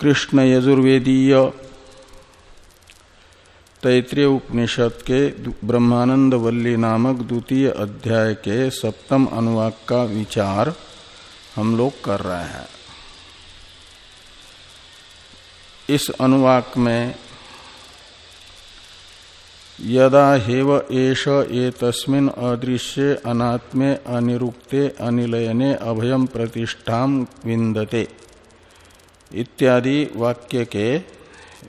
कृष्ण यजुर्वेदीय। तैतृय उपनिषद के ब्रह्मानंद वल्ली नामक द्वितीय अध्याय के सप्तम अनुवाक का विचार हम लोग कर रहे हैं। इस अनुवाक में यदा हेव एष एतस्मिन् अदृश्ये अनात्मे अनिरुक्ते अनिलयने अभयम प्रतिष्ठा विंदते इत्यादि वाक्य के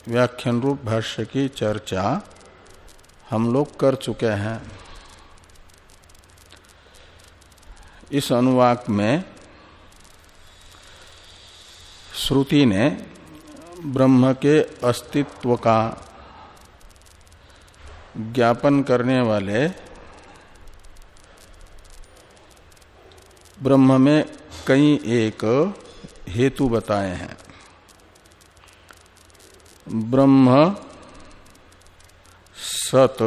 व्याख्यान रूप भाष्य की चर्चा हम लोग कर चुके हैं। इस अनुवाक में श्रुति ने ब्रह्म के अस्तित्व का ज्ञापन करने वाले ब्रह्म में कई एक हेतु बताए हैं। ब्रह्म सत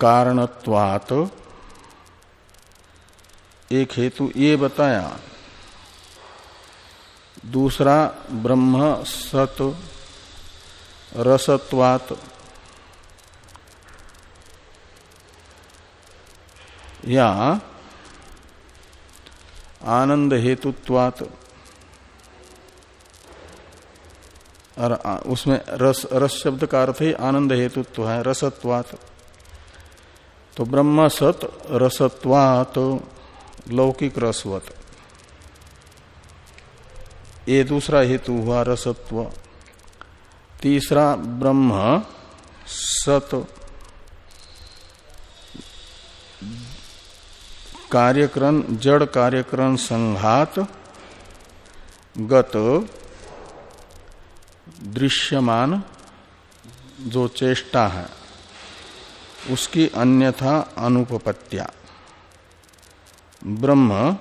कारणत्वात। एक हेतु ये बताया। दूसरा ब्रह्म सत रसत्वात। या आनंद हेतुत्वात। और उसमें रस रस शब्द का अर्थ ही आनंद हेतुत्व है, रसत्वात। तो ब्रह्म सत, रसत्वात, लौकिक रसवत। ये दूसरा हेतु हुआ रसत्व। तीसरा ब्रह्म सत। कार्यक्रम, जड़ कार्यक्रम संघात, गत दृश्यमान जो चेष्टा है, उसकी अन्यथा अनुपपत्या ब्रह्म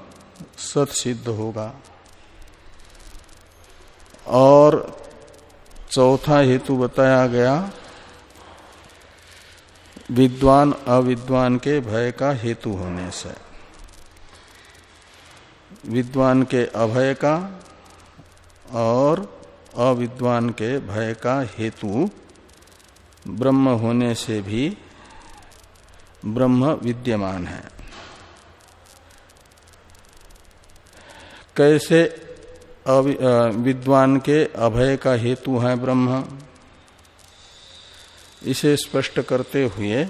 सत सिद्ध होगा। और चौथा हेतु बताया गया, विद्वान अविद्वान के भय का हेतु होने से। विद्वान के अभय का और अविद्वान के भय का हेतु ब्रह्म होने से भी ब्रह्म विद्यमान है। कैसे विद्वान के अभय का हेतु है ब्रह्म? इसे स्पष्ट करते हुए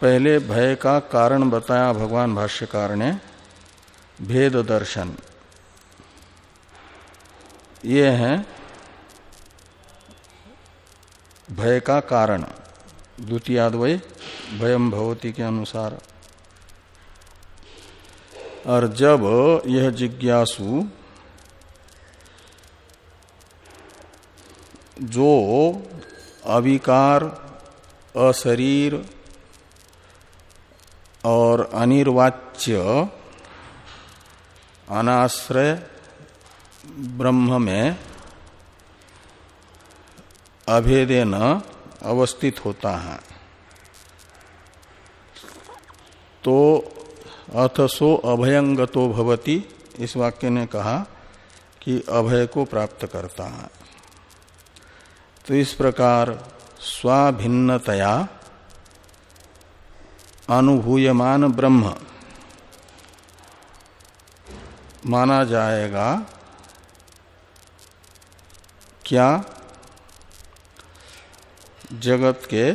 पहले भय का कारण बताया भगवान भाष्यकार ने, भेद दर्शन। ये है भय का कारण। द्वितीयाद्वय भयम भवती के अनुसार। और जब यह जिज्ञासु, जो अविकार, अशरीर और अनिर्वाच्य, अनाश्रय ब्रह्म में अभेदेन अवस्थित होता है। तो अथसो अभयंगतो भवती, इस वाक्य ने कहा कि अभय को प्राप्त करता है। तो इस प्रकार स्वाभिन्नतया अनुभूयमान ब्रह्म माना जाएगा क्या जगत के,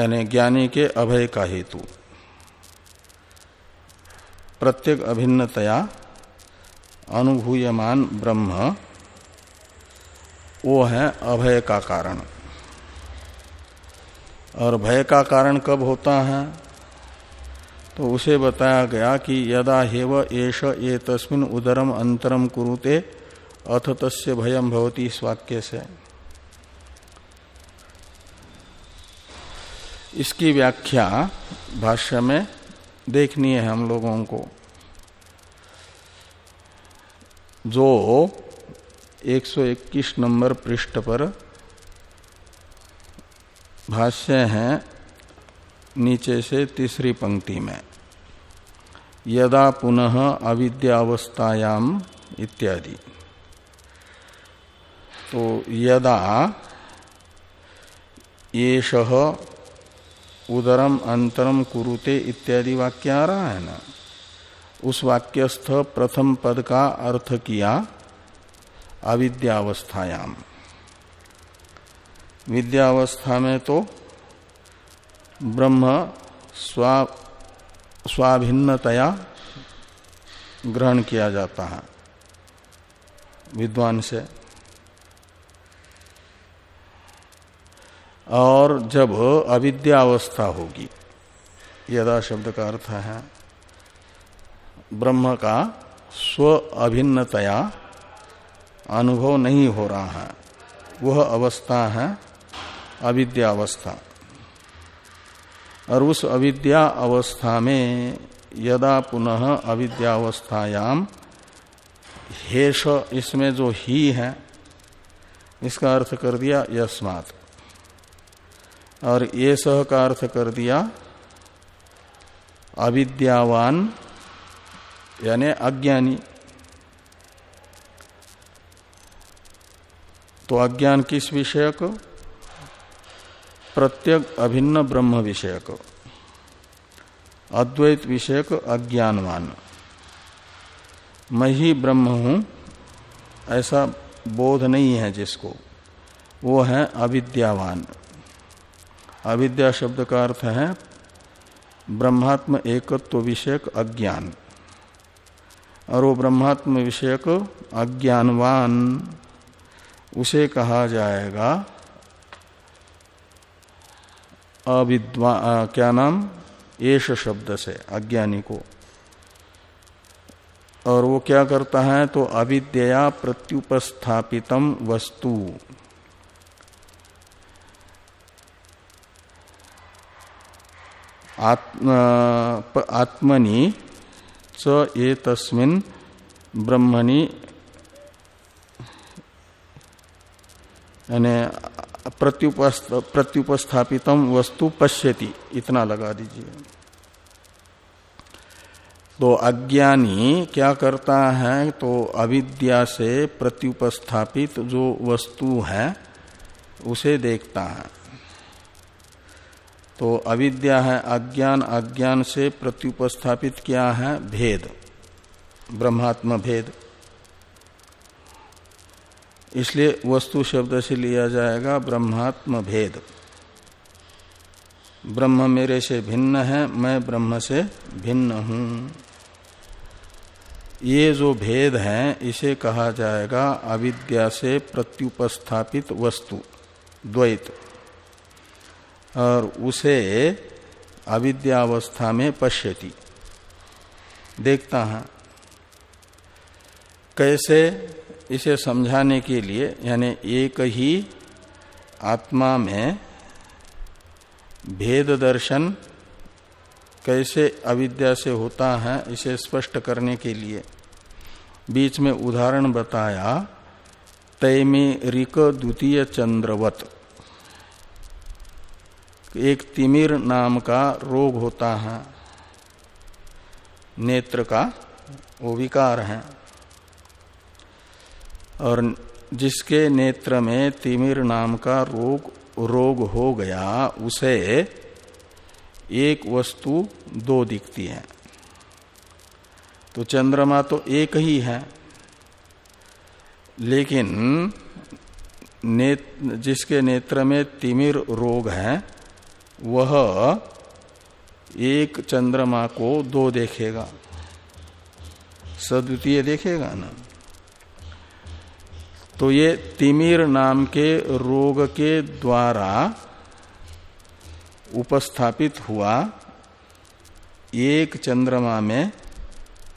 यानी ज्ञानी के अभय का हेतु? प्रत्येक अभिन्नतया अनुभूयमान ब्रह्म, वो है अभय का कारण। और भय का कारण कब होता है? तो उसे बताया गया कि यदा हेव एष ये तस्मिन उदरम अंतरम कुरुते, अथ तस्य भयम भवती इस वाक्य से। इसकी व्याख्या भाष्य में देखनी है हम लोगों को। जो 121 नंबर पृष्ठ पर भाष्य है, नीचे से तीसरी पंक्ति में। यदा पुनः अविद्यावस्थायाम इत्यादि। तो यदा येष उदरम अंतरम कुरुते इत्यादि वाक्य आ रहा है ना, उस वाक्यस्थ प्रथम पद का अर्थ किया अविद्यावस्थायाम। विद्यावस्था में तो ब्रह्म स्वा स्वाभिन्नतया ग्रहण किया जाता है। विद्वान से। और जब अविद्यावस्था होगी, यदा शब्द का अर्थ है, ब्रह्म का स्व अभिन्नतया अनुभव नहीं हो रहा है। वह अवस्था है अविद्यावस्था। और उस अविद्या अवस्था में यदा पुनः अविद्यावस्थायाम हेश इसमें जो ही है, इसका अर्थ कर दिया यस्मात। और ये सह का अर्थ कर दिया अविद्यावान, यानी अज्ञानी। तो अज्ञान किस विषयक? प्रत्येक अभिन्न ब्रह्म विषयक, अद्वैत विषयक, अज्ञानवान। मैं ही ब्रह्म हूँ, ऐसा बोध नहीं है जिसको। वो है अविद्यावान। अविद्या शब्द का अर्थ है, ब्रह्मात्म एकत्व विषयक अज्ञान। और वो ब्रह्मात्म विषयक अज्ञानवान, उसे कहा जाएगा अविद्वा क्या नाम? एश शब्द से, अज्ञानी को। और वो क्या करता है? तो अविद्या प्रत्युपस्थापितम वस्तु। आत्म आत्मनि च ये तस्मिन ब्रह्मणि प्रत्युपस्थापितम वस्तु पश्यति। इतना लगा दीजिए। तो अज्ञानी क्या करता है? तो अविद्या से प्रत्युपस्थापित जो वस्तु है, उसे देखता है। तो अविद्या है अज्ञान अज्ञान से प्रत्युपस्थापित क्या है? भेद। ब्रह्मात्म भेद इसलिए वस्तु शब्द से लिया जाएगा ब्रह्मात्म भेद ब्रह्म मेरे से भिन्न है, मैं ब्रह्म से भिन्न हूँ। ये जो भेद है, इसे कहा जाएगा अविद्या से प्रत्युपस्थापित वस्तु, द्वैत। और उसे अविद्यावस्था में पश्यति। देखता है। कैसे इसे समझाने के लिए, यानी एक ही आत्मा में भेद दर्शन कैसे अविद्या से होता है, इसे स्पष्ट करने के लिए। बीच में उदाहरण बताया, तैमे रिक द्वितीय चंद्रवत। एक तिमिर नाम का रोग होता है, नेत्र का वो विकार है। और जिसके नेत्र में तिमिर नाम का रोग रोग हो गया उसे एक वस्तु दो दिखती है। तो चंद्रमा तो एक ही है लेकिन नेत, जिसके नेत्र में तिमिर रोग है वह एक चंद्रमा को दो देखेगा। सद्वितीय देखेगा ना? तो ये तिमिर नाम के रोग के द्वारा उपस्थापित हुआ एक चंद्रमा में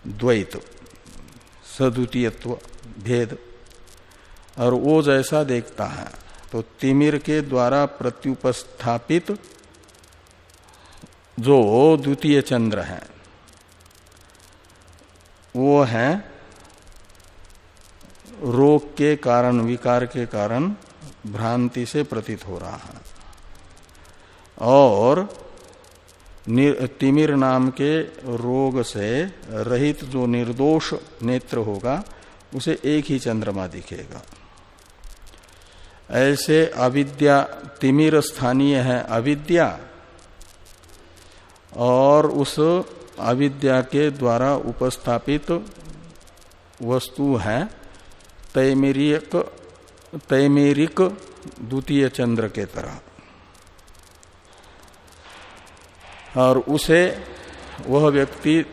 द्वैत सद्वितीयत्व भेद। और वो जैसा देखता है तो तिमिर के द्वारा प्रत्युपस्थापित जो द्वितीय चंद्र है, वो है रोग के कारण, विकार के कारण भ्रांति से प्रतीत हो रहा है। और तिमिर नाम के रोग से रहित जो निर्दोष नेत्र होगा, उसे एक ही चंद्रमा दिखेगा। ऐसे अविद्या तिमिर स्थानीय है अविद्या, और उस अविद्या के द्वारा उपस्थापित वस्तु है तैमेरिक तैमेरिक द्वितीय चंद्र के तरह। और उसे, वह व्यक्ति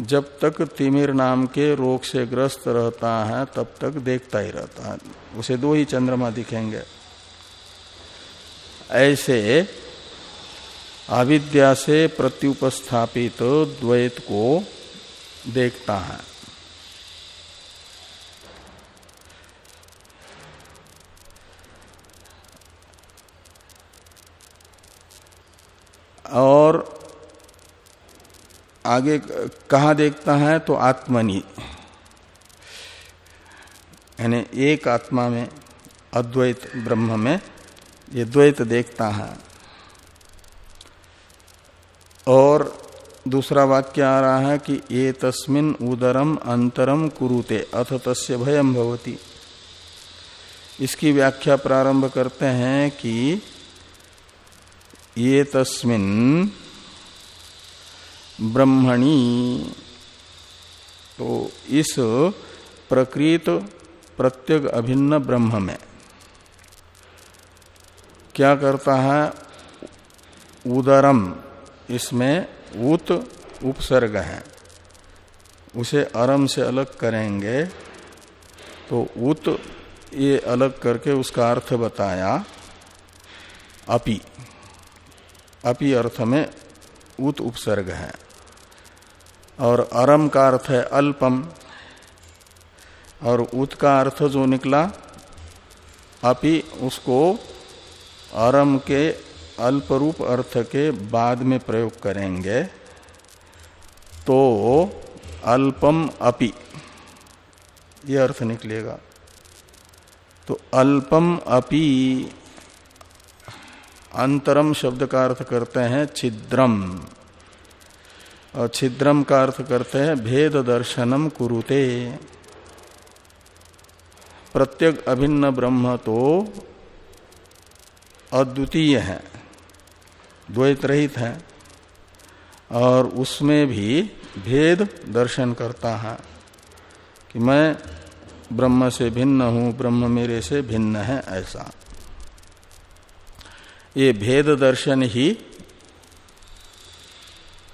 जब तक तिमिर नाम के रोग से ग्रस्त रहता है, तब तक देखता ही रहता है। उसे दो ही चंद्रमा दिखेंगे। ऐसे अविद्या से प्रत्युपस्थापित द्वैत को देखता है और आगे कहा देखता है तो आत्मनि यानी एक आत्मा में, अद्वैत ब्रह्म में ये द्वैत देखता है। और दूसरा वाक्य आ रहा है कि ये तस्मिन उदरम अंतरम कुरुते, अथ तस्य भयम भवती। इसकी व्याख्या प्रारंभ करते हैं कि ये तस्मिन ब्रह्मणी। तो इस प्रकृत प्रत्येक अभिन्न ब्रह्म में क्या करता है? उदरम, इसमें उत उपसर्ग है। उसे अरम से अलग करेंगे। तो उत ये अलग करके उसका अर्थ बताया। अपि। अपि अर्थ में उत उपसर्ग है। और अरम का अर्थ है अल्पम। और उत का अर्थ जो निकला, अपि उसको अरम के अल्परूप अर्थ के बाद में प्रयोग करेंगे। तो अल्पम अपि, ये अर्थ निकलेगा। तो अल्पम अपि अंतरम शब्द का अर्थ करते हैं छिद्रम। और छिद्रम का अर्थ करते हैं भेद दर्शनम कुरुते। प्रत्येक अभिन्न ब्रह्म तो अद्वितीय है द्वैत रहित है, और उसमें भी भेद दर्शन करता है कि मैं ब्रह्म से भिन्न हूँ, ब्रह्म मेरे से भिन्न है, ऐसा। ये भेद दर्शन ही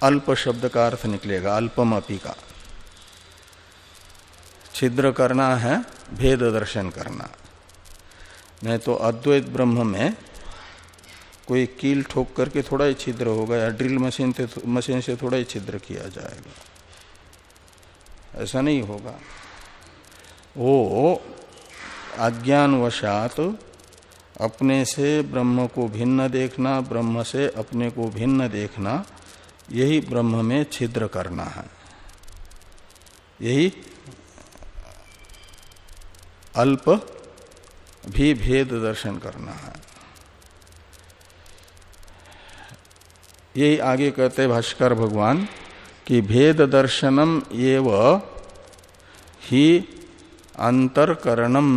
अल्प शब्द का अर्थ निकलेगा, अल्पम अपी का। छिद्र करना है भेद दर्शन करना। नहीं तो अद्वैत ब्रह्म में कोई कील ठोक करके थोड़ा ही छिद्र होगा, या ड्रिल मशीन से मशीन से थोड़ा ही छिद्र किया जाएगा। ऐसा नहीं होगा। वो अज्ञानवशात अपने से ब्रह्म को भिन्न देखना, ब्रह्म से अपने को भिन्न देखना, यही ब्रह्म में छिद्र करना है। यही अल्प भी भेद दर्शन करना है। यही आगे कहते भाष्कर भगवान कि भेद दर्शनम एव ही अंतरकरणम।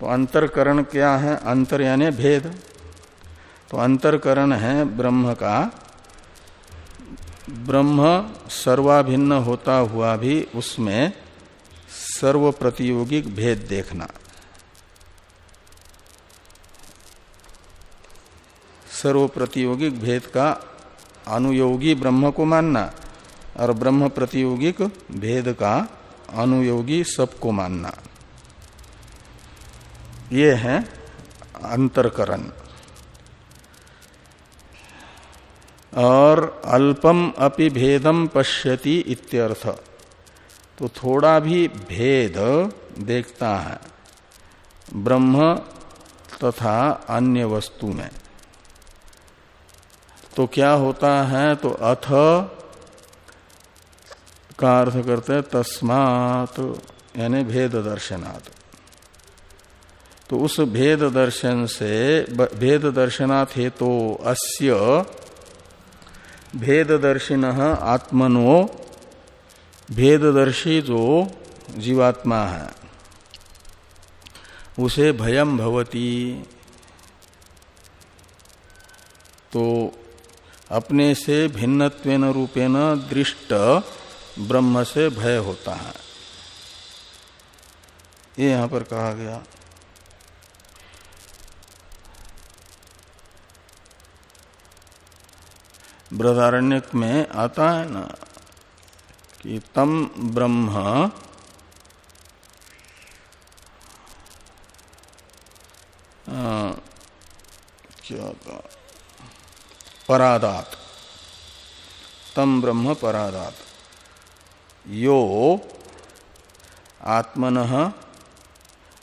तो अंतरकरण क्या है? अंतर यानी भेद। तो अंतरकरण है ब्रह्म का। ब्रह्म सर्वाभिन्न होता हुआ भी उसमें सर्व प्रतियोगिक भेद देखना। सर्व प्रतियोगिक भेद का अनुयोगी ब्रह्म को मानना और ब्रह्म प्रतियोगिक भेद का अनुयोगी सबको मानना। ये है अंतरकरण। और अल्पम अपि भेदम पश्यति इत्यर्थ। तो थोड़ा भी भेद देखता है ब्रह्म तथा अन्य वस्तु में। तो क्या होता है तो अथ का अर्थ करते तस्मात, यानी भेद दर्शनात् तो उस भेद दर्शन से भेद दर्शनाथ हे तो अस्य भेद दर्शिन आत्मनो भेददर्शी जो जीवात्मा। है उसे भयम भवती। तो अपने से भिन्नत्वेन रूपेण दृष्ट ब्रह्म से भय होता है। ये यहाँ पर कहा गया। बृहदारण्यक में आता है ना, कि तम ब्रह्म क्या परादात। तम ब्रह्म परादात। यो आत्मन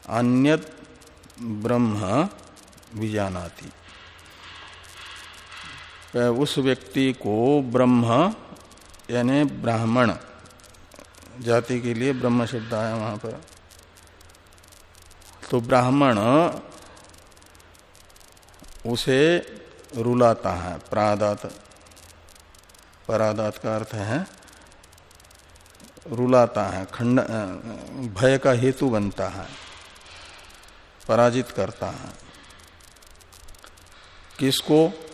अन्यत ब्रह्म विजानाति। उस व्यक्ति को ब्रह्म, यानी ब्राह्मण, जाति के लिए ब्रह्म शब्द आया वहाँ पर। तो ब्राह्मण उसे रुलाता है, प्रादात। परादात का अर्थ है, रुलाता है, खंड भय का हेतु बनता है, पराजित करता है। किसको?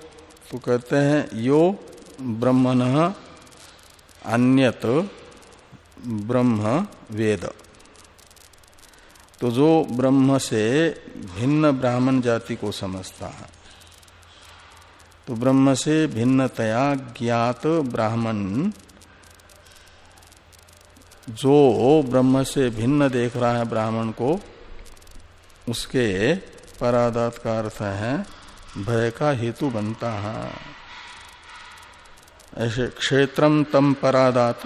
तो कहते हैं, यो ब्रह्मण अन्यत ब्रह्म वेद। तो जो ब्रह्म से भिन्न ब्राह्मण जाति को समझता है तो ब्रह्म से भिन्नतया ज्ञात ब्राह्मण जो ब्रह्म से भिन्न देख रहा है ब्राह्मण को, उसके परादात का अर्थ है। भय का हेतु बनता है। ऐसे क्षेत्रम तम परादात।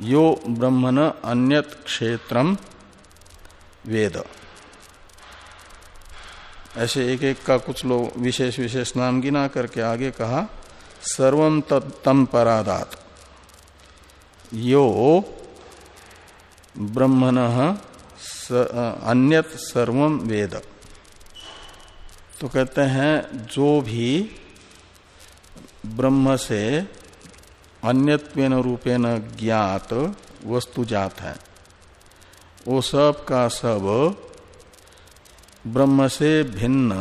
यो ब्रह्मण अन्यत क्षेत्रम वेद। ऐसे एक एक का कुछ लोग विशेष विशेष नाम गिना करके आगे कहा सर्वम तम परादात। यो ब्रह्मण अन्यत सर्वम वेद। तो कहते हैं, जो भी ब्रह्म से अन्यत्वेन रूपेण ज्ञात वस्तु जात है, वो सब का सब ब्रह्म से भिन्न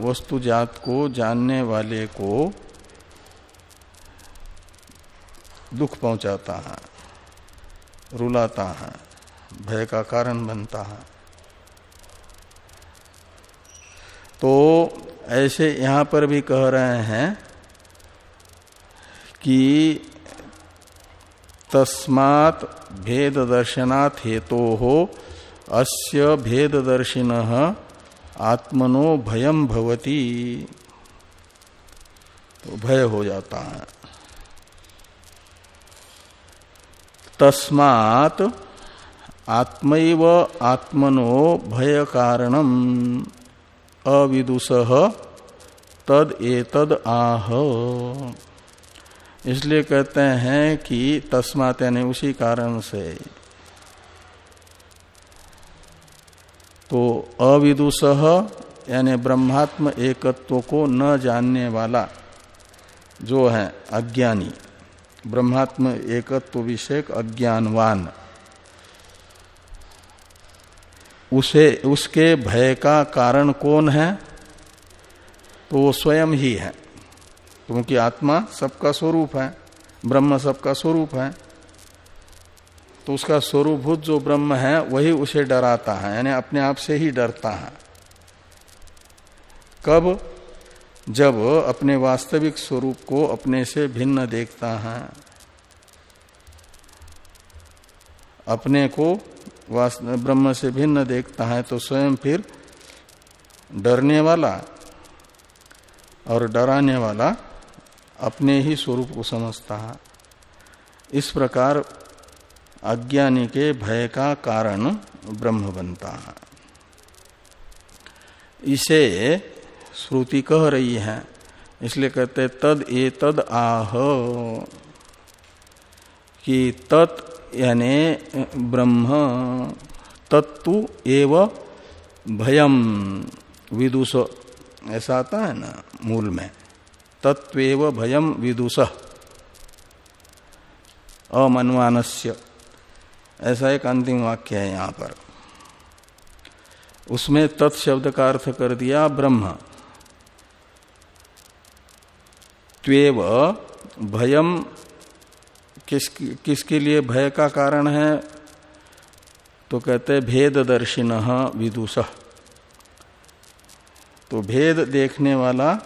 वस्तु जात को जानने वाले को दुख पहुंचाता है, रुलाता है, भय का कारण बनता है। तो ऐसे यहाँ पर भी कह रहे हैं कि तस्मात् भेद दर्शनाथ हेतु हो अस्य भेद दर्शिन आत्मनो भयम भवती। तो भय हो जाता है। तस्मात आत्मैव आत्मनो भय कारणम अविदुष तद एतद आह। इसलिए कहते हैं कि तस्मात यानी उसी कारण से। तो अविदुष यानी ब्रह्मात्म एकत्व को न जानने वाला जो है अज्ञानी, ब्रह्मात्म एकत्व विषयक अज्ञानवान। उसे, उसके भय का कारण कौन है? तो वो स्वयं ही है। क्योंकि आत्मा सबका स्वरूप है, ब्रह्म सबका स्वरूप है। तो उसका स्वरूपभूत जो ब्रह्म है, वही उसे डराता है, यानी अपने आप से ही डरता है। कब? जब अपने वास्तविक स्वरूप को अपने से भिन्न देखता है। अपने को ब्रह्म से भिन्न देखता है तो स्वयं फिर डरने वाला और डराने वाला अपने ही स्वरूप को समझता है। इस प्रकार अज्ञानी के भय का कारण ब्रह्म बनता है। इसे श्रुति कह रही है, इसलिए कहते तद ए तद आह, कि तत् यानी, ब्रह्म तत्व एव भयम। विदुष, ऐसा आता है ना, मूल में। तत्वेव भयम, विदुष। अमनवानस्य। ऐसा एक अंतिम वाक्य है यहाँ पर। उसमें तत्शब्द का अर्थ कर दिया ब्रह्म। त्वेव भयम किस, किसके लिए भय का कारण है? तो कहते भेद दर्शिन विदुष। तो भेद देखने वाला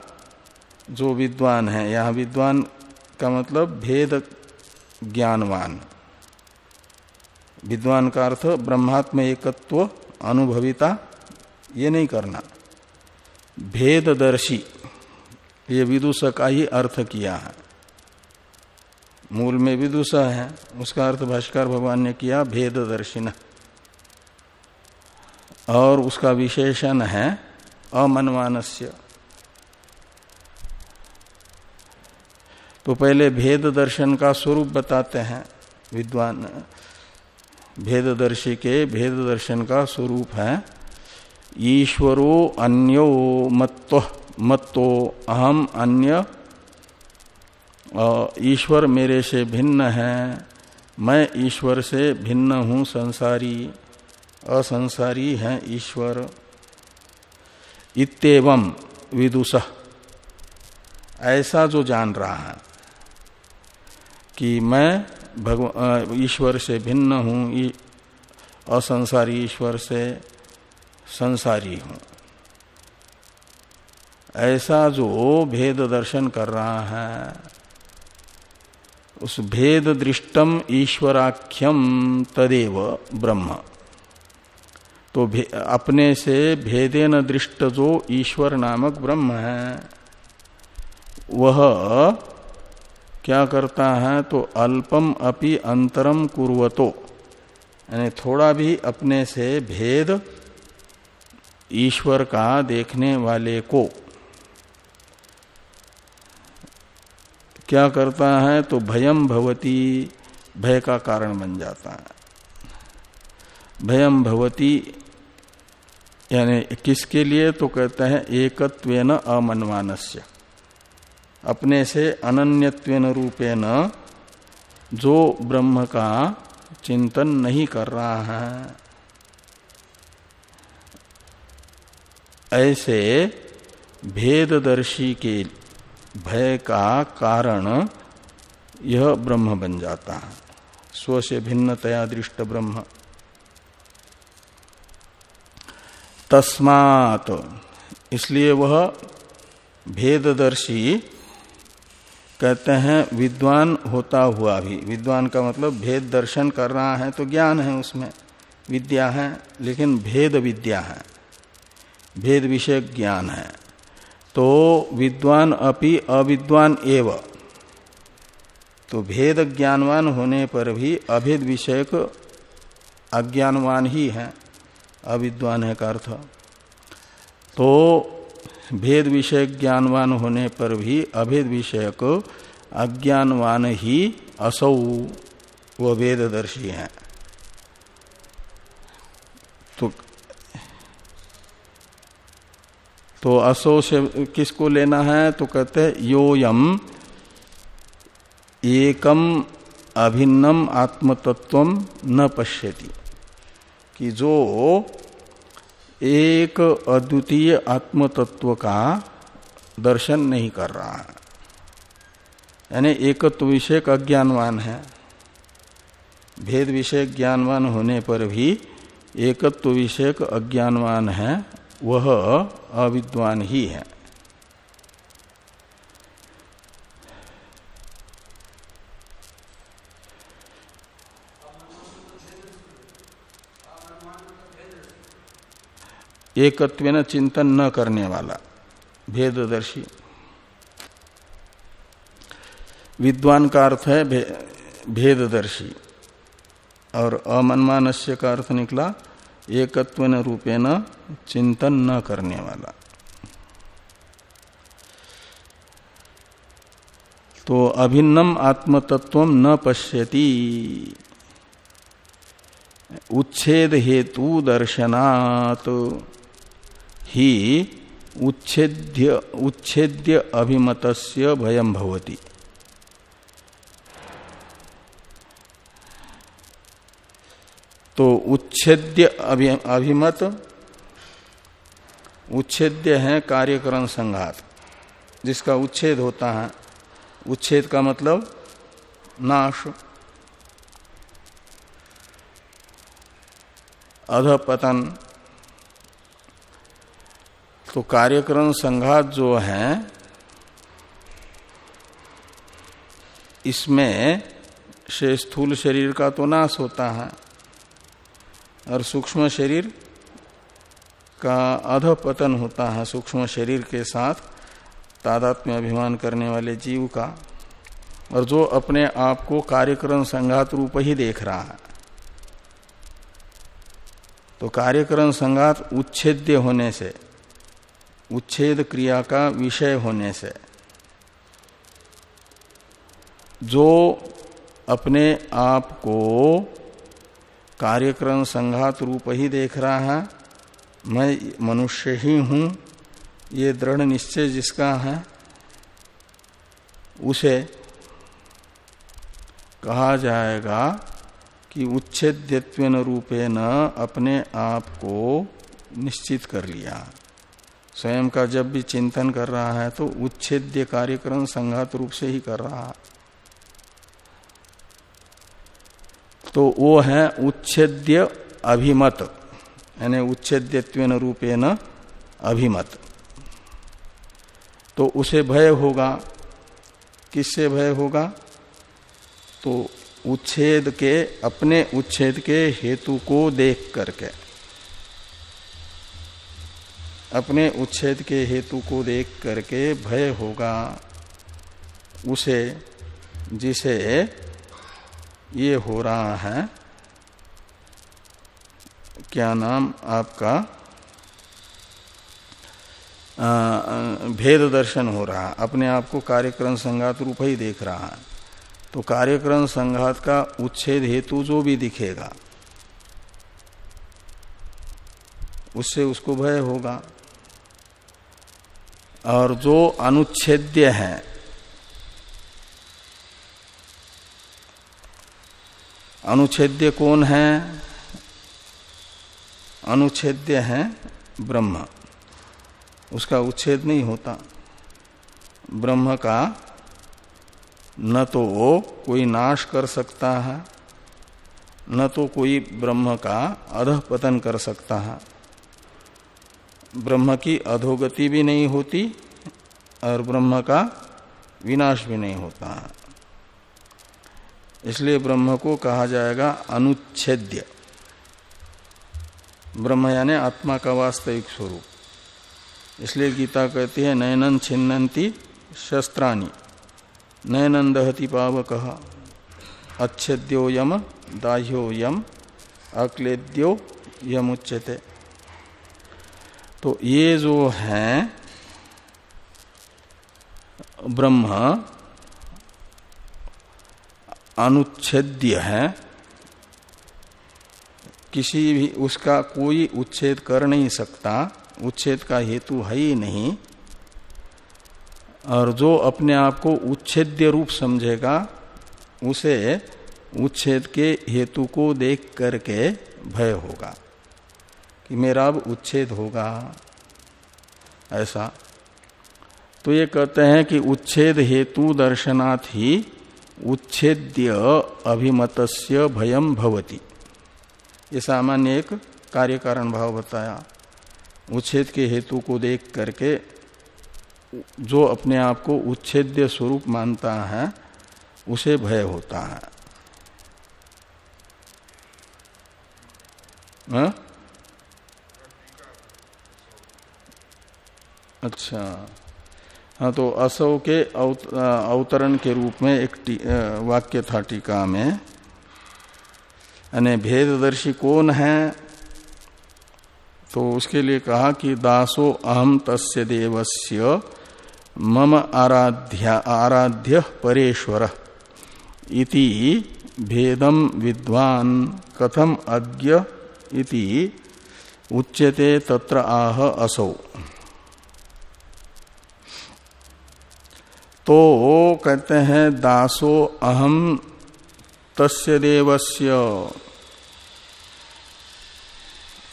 जो विद्वान है, यह विद्वान का मतलब भेद ज्ञानवान। विद्वान का अर्थ ब्रह्मात्म एकत्व अनुभविता, ये नहीं करना। भेददर्शी, ये विदुष का ही अर्थ किया है। मूल में विदुष है। उसका अर्थ भाष्कर भगवान ने किया भेददर्शिन और उसका विशेषण है अमनवानस्य। तो पहले भेद दर्शन का स्वरूप बताते हैं। विद्वान भेददर्शी के भेद दर्शन का स्वरूप है। ईश्वरो अन्यो मत्व मत्तो अहम अन्य ईश्वर मेरे से भिन्न है। मैं ईश्वर से भिन्न हूँ संसारी। असंसारी है ईश्वर। इतम विदुष। ऐसा जो जान रहा है कि मैं ईश्वर से भिन्न हूँ असंसारी ईश्वर से संसारी हूँ। ऐसा जो भेद दर्शन कर रहा है उस भेद दृष्टम ईश्वराख्यम तदेव ब्रह्म। तो अपने से भेदेन दृष्ट जो ईश्वर नामक ब्रह्म है। वह क्या करता है तो अल्पम अपि अंतरम कुर्वतो। यानी थोड़ा भी अपने से भेद ईश्वर का देखने वाले को क्या करता है तो भयम भवती, भय का कारण बन जाता है। भयम भवती, यानी किसके लिए तो कहते हैं एकत्वेन अमनवानस्य। अपने से अनन्यत्वेन रूपेण जो ब्रह्म का चिंतन नहीं कर रहा है। ऐसे भेददर्शी के भय का कारण यह ब्रह्म बन जाता है। स्व से भिन्नतया दृष्ट ब्रह्म। तस्मात, इसलिए वह भेददर्शी कहते हैं, विद्वान होता हुआ भी। विद्वान का मतलब भेद दर्शन कर रहा है तो ज्ञान है उसमें, विद्या है, लेकिन भेद विद्या है। भेद विषय ज्ञान है। तो विद्वान अपि अविद्वान एव। तो भेद ज्ञानवान होने पर भी अभेद विषयक अज्ञानवान ही है, अविद्वान है का अर्थ। तो भेद विषय ज्ञानवान होने पर भी अभेद विषयक अज्ञानवान ही असौ, व वेददर्शी है। तो तो असो से किसको लेना है? तो कहते हैं, योयम, एकम अभिन्नम आत्मतत्व न पश्यति। कि जो एक अद्वितीय आत्मतत्व का दर्शन नहीं कर रहा है। यानी एकत्व विषय अज्ञानवान है। भेद विषय ज्ञानवान होने पर भी एकत्व विषयक अज्ञानवान है। वह अविद्वान ही है। एकत्व चिंतन न करने वाला, भेददर्शी। विद्वान का अर्थ है भेददर्शी। और अमनमानस्य का अर्थ निकला एकत्व रूपेण चिंतन न करने वाला। तो अभिन्नम आत्मतत्व न पश्यति। उच्छेद हेतु दर्शनात्। ही उच्छेद्य उच्छेद्य अभिमतस्य भयम भवती। तो उच्छेद्य अभिमत, उच्छेद्य है कार्यकरण संघात, जिसका उच्छेद होता है। उच्छेद का मतलब नाश। अधपतन। तो कार्यक्रम संघात जो है, इसमें से स्थूल शरीर का तो नाश होता है। और सूक्ष्म शरीर का अधपतन होता है सूक्ष्म शरीर के साथ तादात्म्य अभिमान करने वाले जीव का। और जो अपने आप को कार्यक्रम संघात रूप ही देख रहा है। तो कार्यक्रम संघात उच्छेद्य होने से, उच्छेद क्रिया का विषय होने से, जो अपने आप को कार्यक्रम संघात रूप ही देख रहा है। मैं मनुष्य ही हूँ। ये दृढ़ निश्चय जिसका है, उसे कहा जाएगा कि उच्छेद्यत्व रूपे न अपने आप को निश्चित कर लिया। स्वयं का जब भी चिंतन कर रहा है तो उच्छेद्य कार्यक्रम संघात रूप से ही कर रहा है। तो वो है उच्छेद्य अभिमत, यानी उच्छेद्यत्व रूपेण अभिमत। तो उसे भय होगा। किससे भय होगा? तो उच्छेद के, अपने उच्छेद के हेतु को देख करके। अपने उच्छेद के हेतु को देख करके भय होगा। उसे, जिसे ये हो रहा है। क्या नाम आपका? आ, भेद दर्शन हो रहा। है अपने आप को कार्यक्रम संघात रूप ही देख रहा है। तो कार्यक्रम संघात का उच्छेद हेतु जो भी दिखेगा उससे उसको भय होगा। और जो अनुच्छेद्य है अनुच्छेद्य कौन है? अनुच्छेद्य है ब्रह्म। उसका उच्छेद नहीं होता। ब्रह्म का न तो वो कोई नाश कर सकता है, न तो कोई ब्रह्म का अधः पतन कर सकता है। ब्रह्म की अधोगति भी नहीं होती और ब्रह्म का विनाश भी नहीं होता। है इसलिए ब्रह्म को कहा जाएगा अनुच्छेद्य। ब्रह्म यानी आत्मा का वास्तविक स्वरूप। इसलिए गीता कहती है नयनन छिन्नती शस्त्राणी नयनन दहति पावक, अच्छेद्यो यम, दाह्यो यम, अक्लेद्यो यम उच्चते तो ये जो है, ब्रह्म अनुच्छेद्य है, किसी भी उसका कोई उच्छेद कर नहीं सकता, उच्छेद का हेतु है ही नहीं। और जो अपने आप को उच्छेद्य रूप समझेगा, उसे उच्छेद के हेतु को देख करके भय होगा कि मेरा अब उच्छेद होगा। ऐसा। तो ये कहते हैं कि उच्छेद हेतु दर्शनाथ ही उच्छेद्य अभिमतस्य भयम भवती। ये सामान्य एक कार्य कारण भाव बताया। उच्छेद के हेतु को देख करके जो अपने आप को उच्छेद्य स्वरूप मानता है, उसे भय होता है। हा? अच्छा। तो असौ के अवतरण के रूप में एक वाक्य था टीका में। यानी भेददर्शी कौन है? तो उसके लिए कहा कि दासो अहम तस्य देवस्य, मम आराध्य आराध्य परेश्वर इति भेदम विद्वान कथम अज्ञ इति उच्यते तत्र आह असौ। तो कहते हैं, दासो अहम तस्य देवस्य।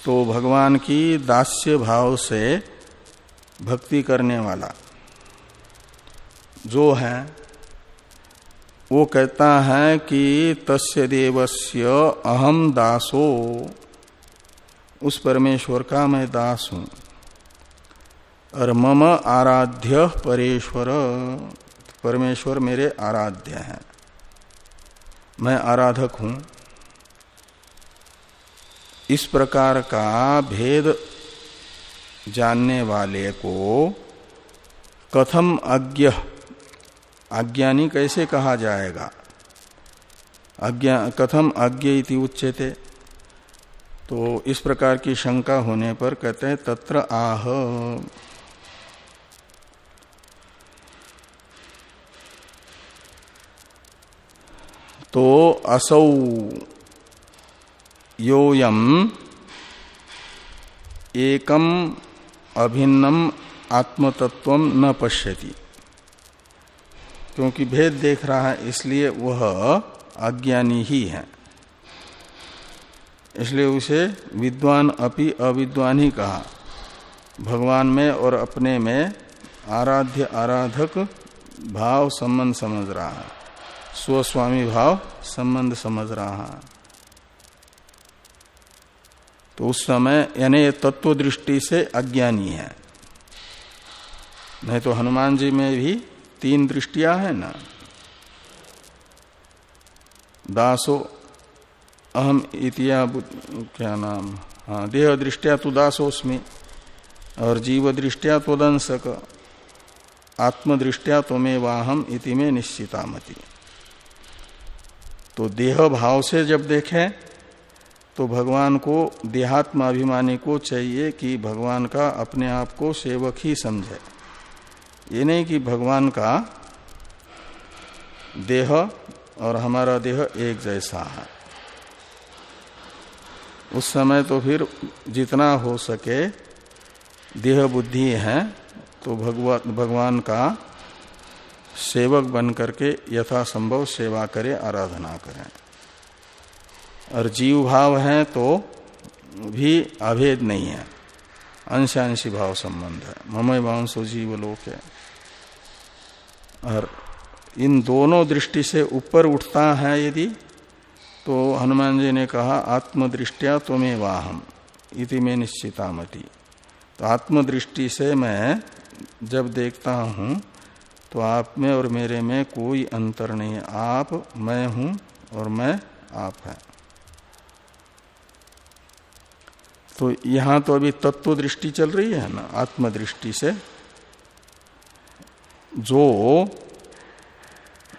तो भगवान की दास्य भाव से भक्ति करने वाला जो है, वो कहता है कि तस्य देवस्य अहम दासो, उस परमेश्वर का मैं दास हूँ। और मम आराध्य परेश्वर। परमेश्वर मेरे आराध्य हैं। मैं आराधक हूँ। इस प्रकार का भेद जानने वाले को कथम अज्ञ अज्ञानी कैसे कहा जाएगा? अज्ञा, कथम अज्ञ इति उच्चते तो इस प्रकार की शंका होने पर कहते हैं, तत्र आह। तो असौ योयम एकम अभिन्नम आत्मतत्व न पश्यति। क्योंकि भेद देख रहा है, इसलिए वह अज्ञानी ही है। इसलिए उसे विद्वान अपि अविद्वान ही कहा। भगवान में और अपने में आराध्य आराधक भाव संबंध समझ रहा है। स्वस्वामी भाव संबंध समझ रहा है। तो उस समय, यानी तत्व दृष्टि से अज्ञानी है। नहीं तो हनुमान जी में भी तीन दृष्टिया है ना। दासो, अहम इतिया क्या नाम? हाँ देह दृष्टिया तो दासोस्मी, और जीव दृष्टिया तो दंसक आत्मदृष्टिया तो मे वाहम इति में निश्चिता मती तो देह भाव से जब देखें तो भगवान को देहात्म अभिमानी को चाहिए कि भगवान का अपने आप को सेवक ही समझे। ये नहीं कि भगवान का देह और हमारा देह एक जैसा है। उस समय तो फिर जितना हो सके, देह बुद्धि है तो भगवान भगवान का सेवक बन करके यथासंभव सेवा करे, आराधना करें। और जीव भाव है तो भी अभेद नहीं है। अंशांशी भाव संबंध है। ममय वांसो जीव लोक। है और इन दोनों दृष्टि से ऊपर उठता है यदि तो हनुमान जी ने कहा, आत्मदृष्टिया तुम्हें वाहम इति में निश्चितामति। तो आत्मदृष्टि से मैं जब देखता हूँ तो आप में और मेरे में कोई अंतर नहीं है। आप, मैं हूँ और मैं आप है। तो यहाँ तो अभी तत्व दृष्टि चल रही है ना, आत्मदृष्टि से। जो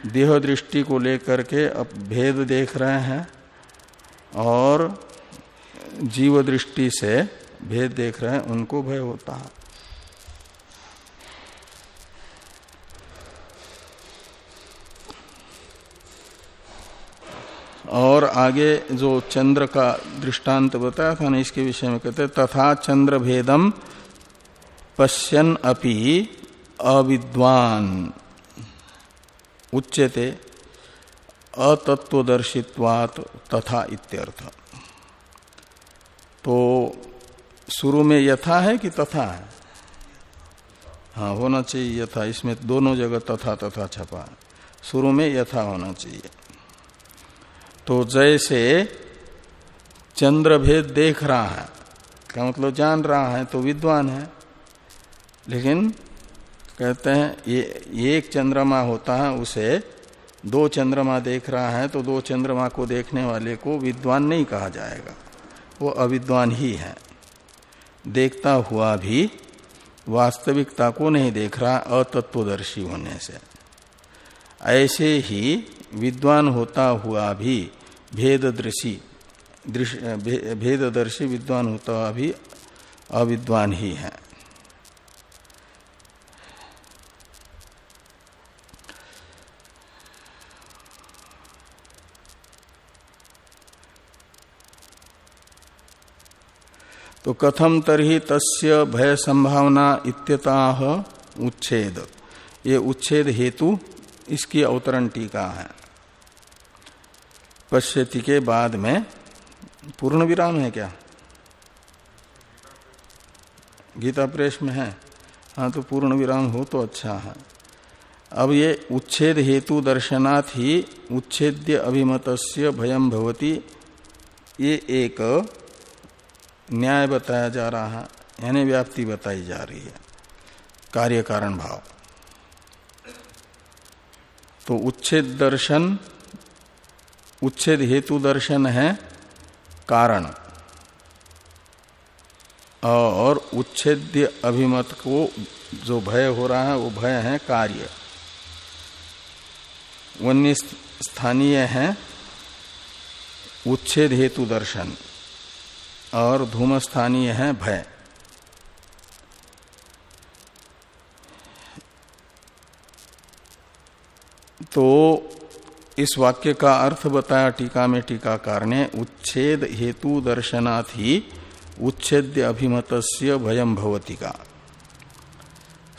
देह दृष्टि को लेकर के अब भेद देख रहे हैं और जीव दृष्टि से भेद देख रहे हैं, उनको भय होता है। और आगे जो चंद्र का दृष्टांत बताया था ना, इसके विषय में कहते तथा चंद्र भेदम पश्यन अपि अविद्वान। उच्यते अतत्वदर्शित्वात तथा इत्यर्थ। तो शुरू में यथा है कि तथा है? हाँ होना चाहिए यथा। इसमें दोनों जगह तथा तथा छपा शुरू में यथा होना चाहिए। तो जैसे चंद्र भेद देख रहा है, क्या मतलब जान रहा है तो विद्वान है। लेकिन कहते हैं ये एक चंद्रमा होता है, उसे दो चंद्रमा देख रहा है तो दो चंद्रमा को देखने वाले को विद्वान नहीं कहा जाएगा। वो अविद्वान ही है। देखता हुआ भी वास्तविकता को नहीं देख रहा, अतत्वदर्शी होने से। ऐसे ही विद्वान होता हुआ भी भेददृशी भेददर्शी विद्वान होता हुआ भी अविद्वान ही है। तो कथम तरी तस्य भय संभावना इत्यताह उच्छेद। ये उच्छेद हेतु इसकी अवतरण टीका है। पश्यति के बाद में पूर्ण विराम है क्या? गीता प्रेस में है। हाँ तो पूर्ण विराम हो तो अच्छा है। अब ये उच्छेद हेतु दर्शनाथ ही उच्छेद्य अभिमतस्य भयम भवती। ये एक न्याय बताया जा रहा है, यानी व्याप्ति बताई जा रही है। कार्य कारण भाव। तो उच्छेद दर्शन उच्छेद हेतु दर्शन है कारण। और उच्छेद्य अभिमत को जो भय हो रहा है, वो भय है कार्य। वन्य स्थानीय है उच्छेद हेतु दर्शन और धूम स्थानीय है भय। तो इस वाक्य का अर्थ बताया टीका में टीकाकार ने, उच्छेद हेतु दर्शनाथ ही उच्छेद्य अभिमतस्य भयम भवती का।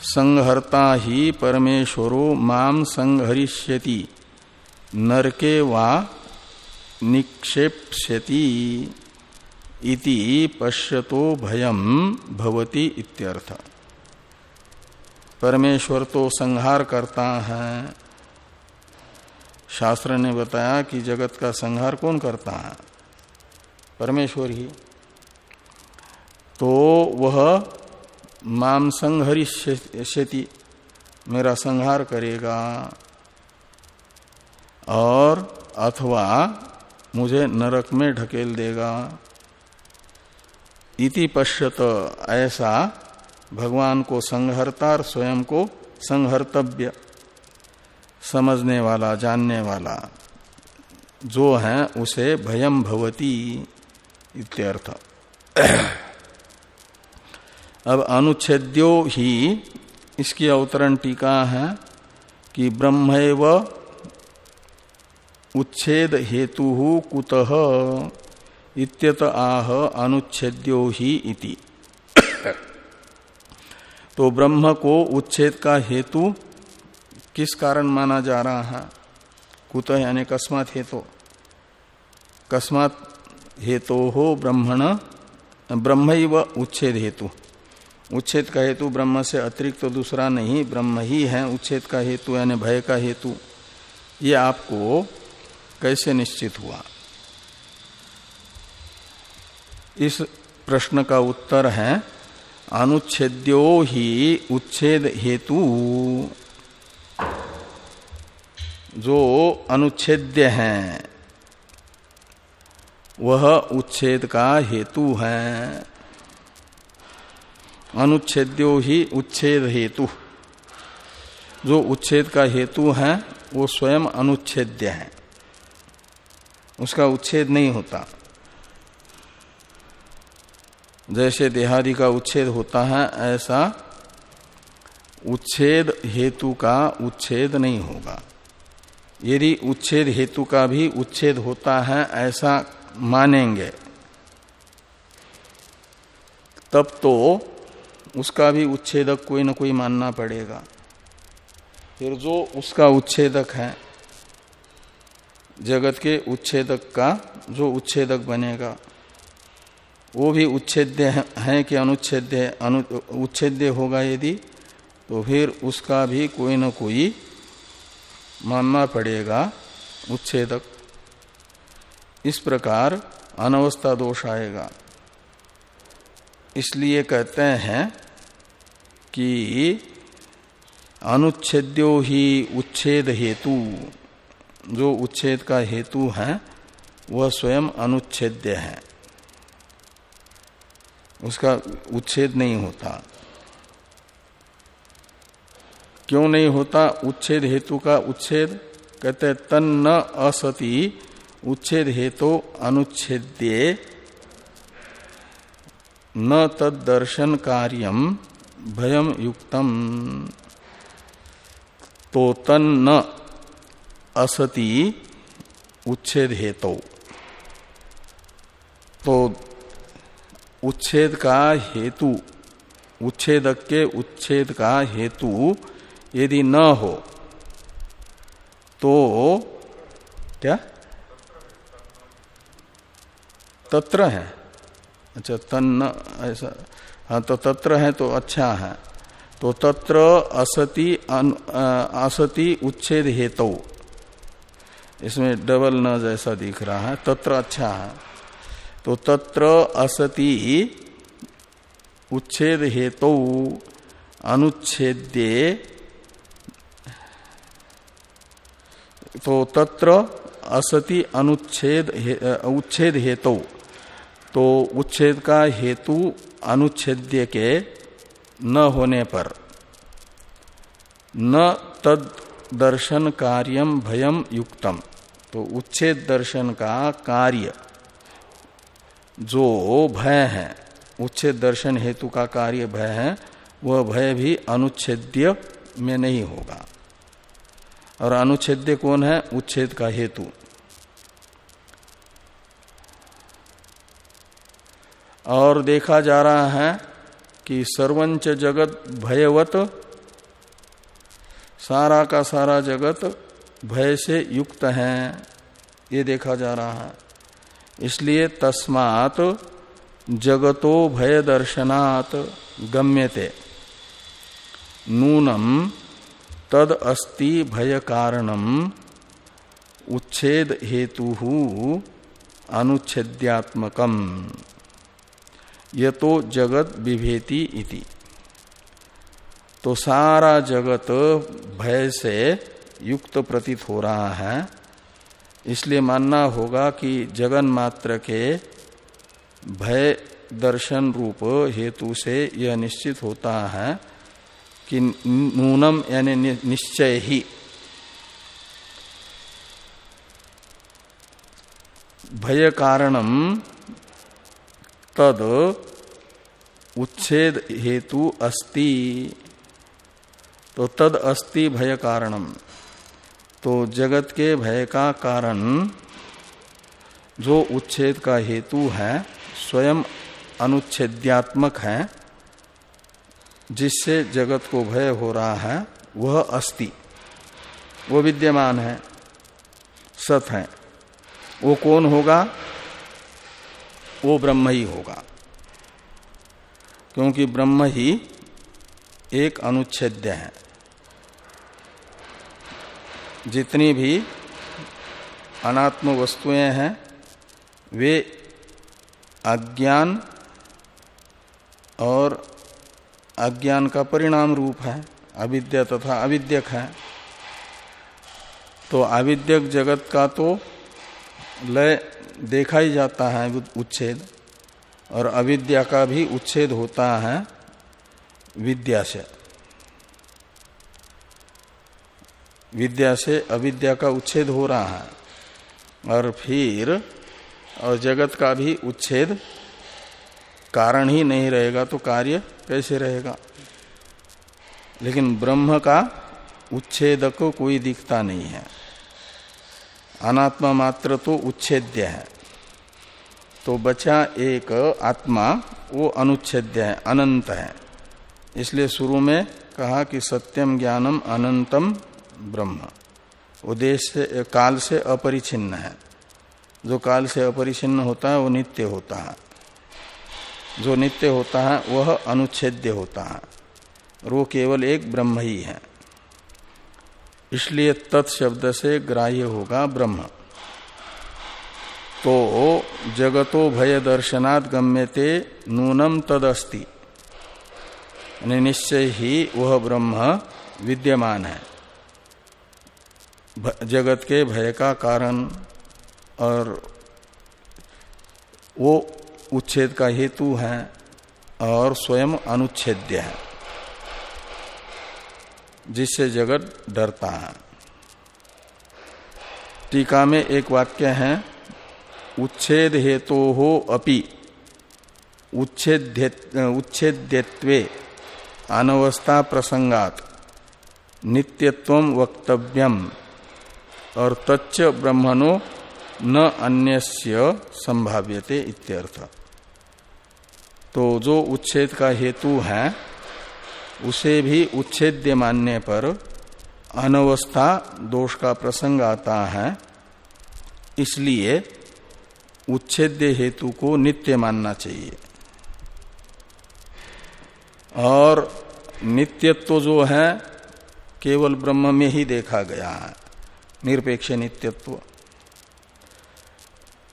संहर्ता ही परमेश्वरो माम संहरिष्यति, नरके वा निक्षेप्यति इति पश्यतो भयम भवति इत्यर्थ। परमेश्वर तो संहार करता है शास्त्र ने बताया कि जगत का संहार कौन करता है? परमेश्वर ही। तो वह माम संहरिष्यति मेरा संहार करेगा। और अथवा मुझे नरक में ढकेल देगा। इति पश्यत ऐसा भगवान को संहरता और स्वयं को संहर्तव्य। समझने वाला, जानने वाला, जो है, उसे भयम भवती इत्यर्थ अब अनुच्छेद्यो ही इसकी अवतरण टीका है कि ब्रह्म उच्छेद हेतु कुतः इत्यत आह अनुच्छेद्यो ही इति। तो ब्रह्म को उच्छेद का हेतु किस कारण माना जा रहा है? कुत यानी कस्मात हेतु। कस्मात हेतु हो ब्रह्मण ब्रह्म ही व उच्छेद हेतु। उच्छेद का हेतु ब्रह्म से अतिरिक्त तो दूसरा नहीं, ब्रह्म ही है उच्छेद का हेतु यानी भय का हेतु। ये आपको कैसे निश्चित हुआ? इस प्रश्न का उत्तर है, अनुच्छेद्यो ही उच्छेद हेतु। जो अनुच्छेद्य है, वह उच्छेद का हेतु है। अनुच्छेद्यो ही उच्छेद हेतु। जो उच्छेद का हेतु है, वो स्वयं अनुच्छेद्य है। उसका उच्छेद नहीं होता। जैसे देहादि का उच्छेद होता है, ऐसा उच्छेद हेतु का उच्छेद नहीं होगा। यदि उच्छेद हेतु का भी उच्छेद होता है, ऐसा मानेंगे। तब तो उसका भी उच्छेदक कोई ना कोई मानना पड़ेगा। फिर जो उसका उच्छेदक है, जगत के उच्छेदक का जो उच्छेदक बनेगा, वो भी उच्छेद्य है कि अनुच्छेद्य अनु, उच्छेद्य होगा यदि तो फिर उसका भी कोई ना कोई मानना पड़ेगा उच्छेदक। इस प्रकार अनवस्था दोष आएगा। इसलिए कहते हैं कि अनुच्छेद्यो ही उच्छेद हेतु। जो उच्छेद का हेतु है, वह स्वयं अनुच्छेद्य है। उसका उच्छेद नहीं होता। क्यों नहीं होता? उच्छेद हेतु का उच्छेद। कहते तन न असति, उच्छेद हेतु अनुच्छेद्य, न तद दर्शन कार्यम भयम युक्तम। तो तन न असति, उच्छेद हेतु। तो उच्छेद का हेतु, उच्छेदक के उच्छेद का हेतु यदि न हो तो क्या? तत्र है। अच्छा तन्न, ऐसा। हाँ तो तत्र है तो अच्छा है। तो तत्र असति असति उच्छेद हेतु। इसमें डबल न जैसा दिख रहा है, तत्र अच्छा है। तो तत्र असति उच्छेद हेतु, अनुच्छेद्ये तो तत्र असति अनुच्छेद उच्छेद हेतु। तो उच्छेद का हेतु अनुच्छेद्य के न होने पर। न तद दर्शन कार्यम भयम युक्तम। तो उच्छेद दर्शन का कार्य, जो भय है, उच्छेद दर्शन हेतु का कार्य भय है, वह भय भी अनुच्छेद्य में नहीं होगा। और अनुच्छेद्य कौन है? उच्छेद का हेतु। और देखा जा रहा है कि सर्वंच जगत भयवत, सारा का सारा जगत भय से युक्त है। ये देखा जा रहा है। इसलिए तस्मात जगतो भय दर्शनात् गम्यते। नूनम तद अस्ति भय कारणम उच्छेद हेतु अनुच्छेद्यात्मकम। ये तो जगत विभेति इति। तो सारा जगत भय से युक्त प्रतीत हो रहा है। इसलिए मानना होगा कि जगन मात्र के भय दर्शन रूप हेतु से यह निश्चित होता है कि नूनम यानी निश्चय ही भय कारणम तद उच्छेद हेतु अस्ति। तो तद अस्ति भय कारणम तो जगत के भय का कारण जो उच्छेद का हेतु है, स्वयं अनुच्छेद्यात्मक है जिससे जगत को भय हो रहा है, वह अस्ति वो विद्यमान है, सत है। वो कौन होगा? वो ब्रह्म ही होगा। क्योंकि ब्रह्म ही एक अनुच्छेद्य है। जितनी भी अनात्म वस्तुएँ हैं, वे अज्ञान और अज्ञान का परिणाम रूप है, अविद्या तथा अविद्यक है। तो अविद्यक जगत का तो लय देखा ही जाता है उच्छेद, और अविद्या का भी उच्छेद होता है विद्या से। विद्या से अविद्या का उच्छेद हो रहा है, और फिर और जगत का भी उच्छेद कारण ही नहीं रहेगा तो कार्य कैसे रहेगा? लेकिन ब्रह्म का उच्छेदक कोई दिखता नहीं है। अनात्मा मात्र तो उच्छेद्य है। तो बचा एक आत्मा, वो अनुच्छेद्य है, अनंत है। इसलिए शुरू में कहा कि सत्यम ज्ञानम अनंतम ब्रह्म। उद्देश्य काल से अपरिछिन्न है। जो काल से अपरिछिन्न होता है, वो नित्य होता है। जो नित्य होता है, वह अनुच्छेद्य होता है। वो केवल एक ब्रह्म ही है। इसलिए तत्शब्द से ग्राह्य होगा ब्रह्म। तो जगतो भय दर्शनात् गम्यते नूनम तदस्ति। निश्चय ही वह ब्रह्म विद्यमान है। जगत के भय का कारण और वो उच्छेद का हेतु है और स्वयं अनुच्छेद्य है, जिससे जगत डरता है। टीका में एक वाक्य है, उच्छेद हेतु हो अपि उच्छेद्यत्वे अनवस्था प्रसंगात नित्यत्व वक्तव्यम और तच्च ब्रह्मणो न अन्यस्य संभाव्यते इत्यर्थ। तो जो उच्छेद का हेतु है, उसे भी उच्छेद्य मानने पर अनवस्था दोष का प्रसंग आता है। इसलिए उच्छेद्य हेतु को नित्य मानना चाहिए। और नित्यत्व तो जो है, केवल ब्रह्म में ही देखा गया है। निरपेक्ष नित्यत्व।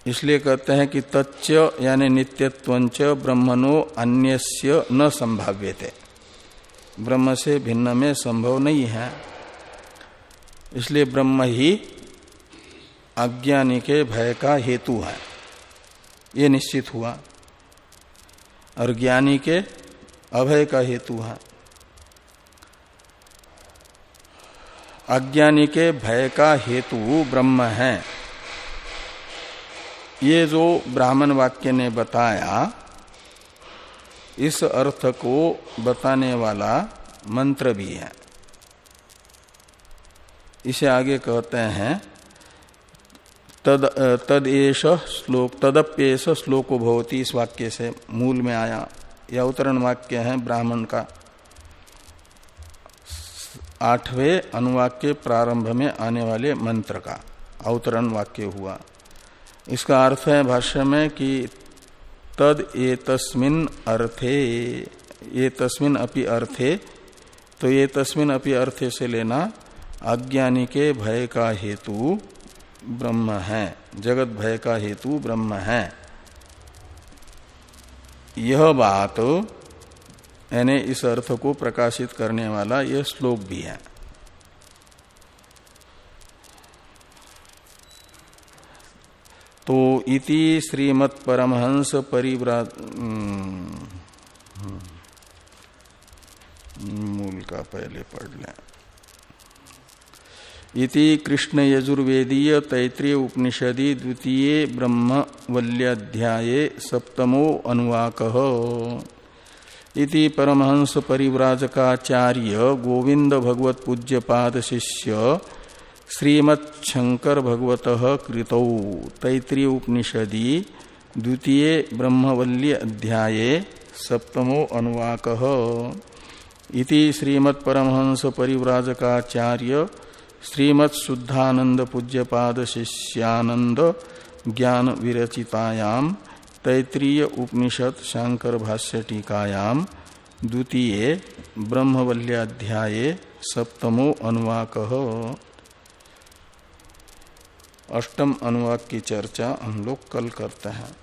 इसलिए कहते हैं कि तच्च यानी नित्यत्वंच ब्रह्मणो अन्यस्य न संभाव्य थे ब्रह्म से भिन्न में संभव नहीं है। इसलिए ब्रह्म ही अज्ञानी के भय का हेतु है। ये निश्चित हुआ। और ज्ञानी के अभय का हेतु है। अज्ञानी के भय का हेतु ब्रह्म है। ये जो ब्राह्मण वाक्य ने बताया, इस अर्थ को बताने वाला मंत्र भी है। इसे आगे कहते हैं, तद तद एश श्लोक तदप्येश श्लोको भवती इस वाक्य से मूल में आया। यह अवतरण वाक्य है ब्राह्मण का। आठवें अनुवाक्य प्रारंभ में आने वाले मंत्र का अवतरण वाक्य हुआ। इसका अर्थ है भाष्य में कि तद ये तस्मिन अर्थे ये तस्मिन अपि अर्थे तो ये तस्मिन अपि अर्थे से लेना अज्ञानी के भय का हेतु ब्रह्म है, जगत भय का हेतु ब्रह्म है। यह बात, यानी इस अर्थ को प्रकाशित करने वाला यह श्लोक भी है। तो इति श्रीमत् परमहंस परिव्रा हम्म, मूल का पहले पढ़ लें। इति कृष्ण यजुर्वेदीय तैतृय उपनिषदि द्वितीय ब्रह्म वल्याध्याये सप्तमो अनुवाक। इति परमहंस परिव्राजकाचार्य गोविंद भगवत पूज्य पाद शिष्य श्रीमच्छंकर भगवत कृतौ तैतृय उपनिषदि द्वितीय ब्रह्मवल्य अध्याये सप्तमो अनुवाक। इति श्रीमत् परिव्राजकाचार्य श्रीमत् शुद्धानंद पूज्यपाद शिष्यानंद ज्ञान विरचितायाम तैतृय उपनिषद शांकर भाष्य टीकायाम द्वितीय ब्रह्मवल्याध्याये सप्तमो अनुवाक। अष्टम अनुवाद की चर्चा हम लोग कल करते हैं।